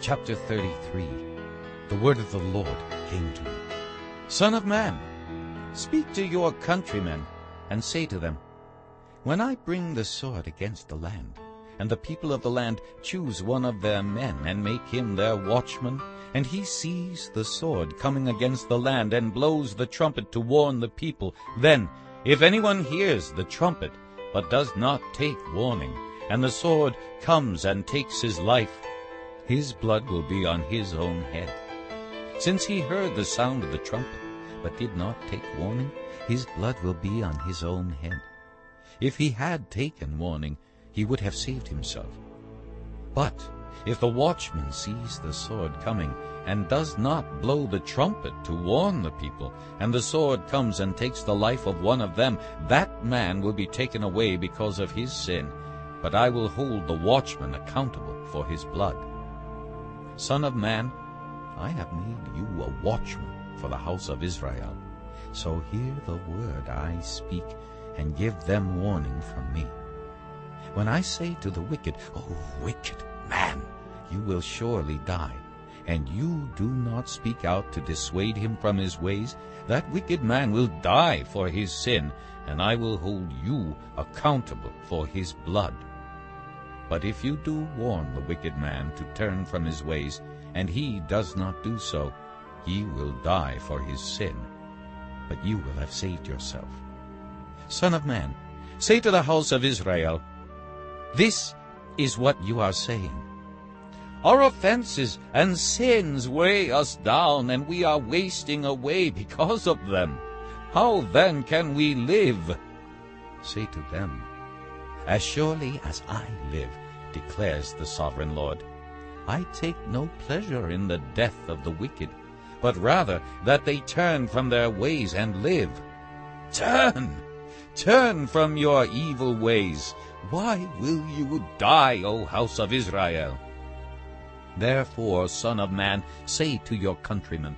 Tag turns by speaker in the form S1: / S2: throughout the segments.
S1: Chapter 33 The word of the Lord came to me. Son of man, speak to your countrymen, and say to them, When I bring the sword against the land, and the people of the land choose one of their men, and make him their watchman, and he sees the sword coming against the land, and blows the trumpet to warn the people, then, if anyone hears the trumpet, but does not take warning, and the sword comes and takes his life, his blood will be on his own head. Since he heard the sound of the trumpet, but did not take warning, his blood will be on his own head. If he had taken warning, he would have saved himself. But if the watchman sees the sword coming, and does not blow the trumpet to warn the people, and the sword comes and takes the life of one of them, that man will be taken away because of his sin, but I will hold the watchman accountable for his blood. Son of man, I have made you a watchman for the house of Israel. So hear the word I speak, and give them warning from me. When I say to the wicked, O wicked man, you will surely die, and you do not speak out to dissuade him from his ways, that wicked man will die for his sin, and I will hold you accountable for his blood. But if you do warn the wicked man to turn from his ways, and he does not do so, he will die for his sin, but you will have saved yourself. Son of man, say to the house of Israel, This is what you are saying. Our offenses and sins weigh us down, and we are wasting away because of them. How then can we live? Say to them, As surely as I live, declares the sovereign Lord, I take no pleasure in the death of the wicked, but rather that they turn from their ways and live. Turn! Turn from your evil ways. Why will you die, O house of Israel? Therefore, Son of man, say to your countrymen,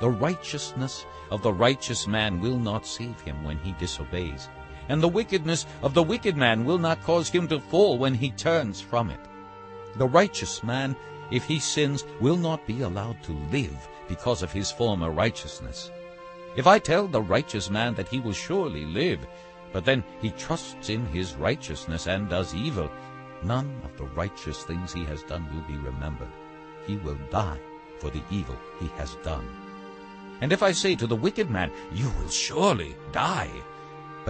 S1: The righteousness of the righteous man will not save him when he disobeys, and the wickedness of the wicked man will not cause him to fall when he turns from it. The righteous man, if he sins, will not be allowed to live because of his former righteousness. If I tell the righteous man that he will surely live, but then he trusts in his righteousness and does evil, none of the righteous things he has done will be remembered. He will die for the evil he has done. And if I say to the wicked man, You will surely die,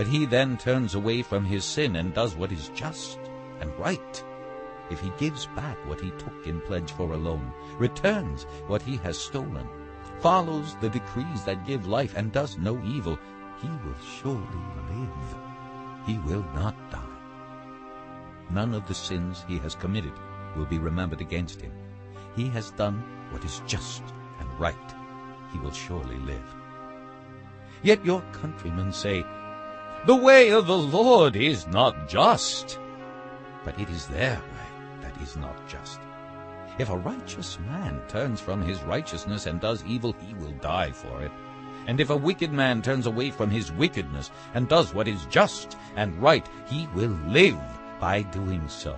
S1: but he then turns away from his sin and does what is just and right, if he gives back what he took in pledge for a loan, returns what he has stolen, follows the decrees that give life, and does no evil, he will surely live. He will not die. None of the sins he has committed will be remembered against him. He has done what is just and right. He will surely live. Yet your countrymen say, The way of the Lord is not just. But it is their way that is not just. If a righteous man turns from his righteousness and does evil, he will die for it. And if a wicked man turns away from his wickedness and does what is just and right, he will live by doing so.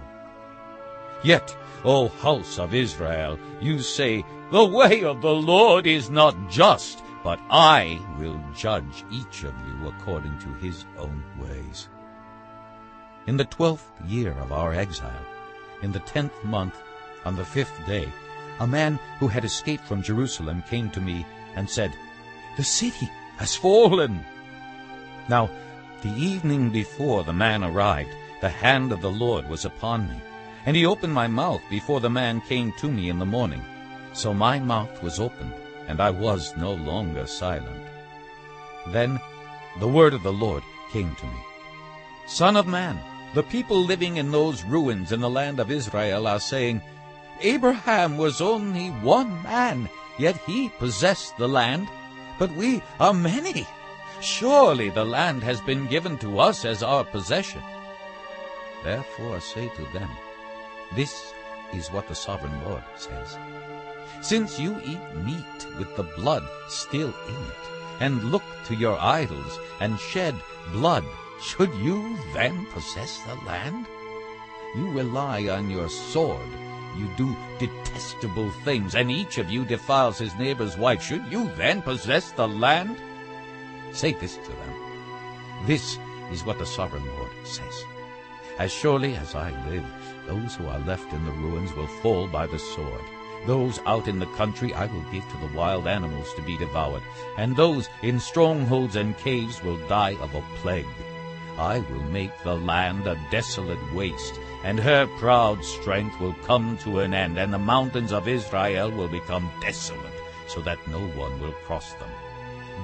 S1: Yet, O house of Israel, you say, The way of the Lord is not just, but I will judge each of you according to his own ways. In the twelfth year of our exile, in the tenth month, on the fifth day, a man who had escaped from Jerusalem came to me and said, The city has fallen. Now, the evening before the man arrived, the hand of the Lord was upon me, and he opened my mouth before the man came to me in the morning. So my mouth was opened, and I was no longer silent. Then the word of the Lord came to me. Son of man, the people living in those ruins in the land of Israel are saying, Abraham was only one man, yet he possessed the land, but we are many. Surely the land has been given to us as our possession. Therefore say to them, This is what the sovereign Lord says. Since you eat meat with the blood still in it, and look to your idols, and shed blood, should you then possess the land? You rely on your sword, you do detestable things, and each of you defiles his neighbor's wife. Should you then possess the land? Say this to them. This is what the sovereign Lord says. As surely as I live, those who are left in the ruins will fall by the sword. Those out in the country I will give to the wild animals to be devoured, and those in strongholds and caves will die of a plague. I will make the land a desolate waste, and her proud strength will come to an end, and the mountains of Israel will become desolate, so that no one will cross them.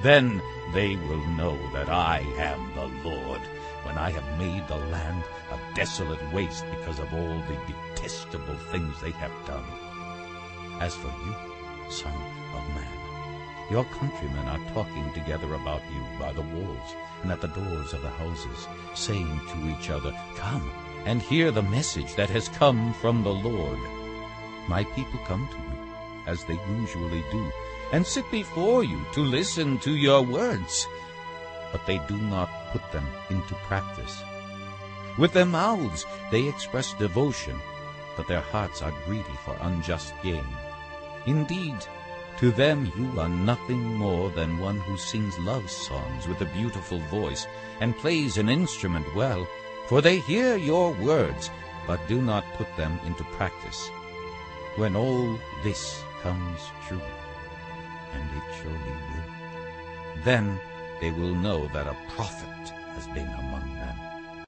S1: Then they will know that I am the Lord, when I have made the land a desolate waste because of all the detestable things they have done. As for you, son of man, your countrymen are talking together about you by the walls and at the doors of the houses, saying to each other, Come and hear the message that has come from the Lord. My people come to you, as they usually do, and sit before you to listen to your words, but they do not put them into practice. With their mouths they express devotion, but their hearts are greedy for unjust gain. Indeed, to them you are nothing more than one who sings love songs with a beautiful voice and plays an instrument well, for they hear your words, but do not put them into practice. When all this comes true, and it surely will, then they will know that a prophet has been among them.